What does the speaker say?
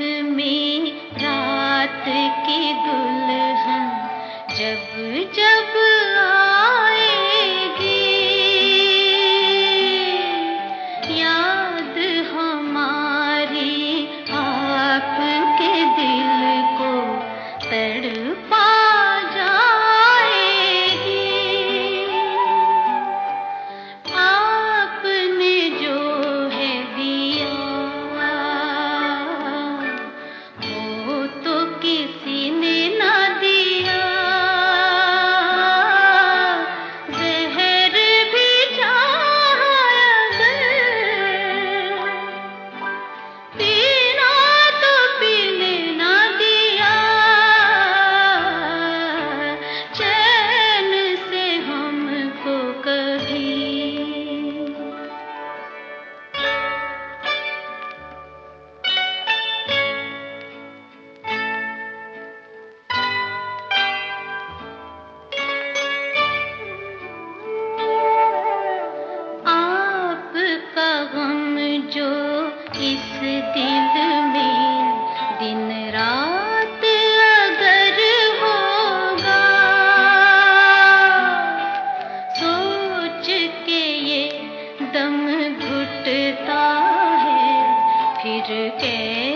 में रात की दुल्हन जब के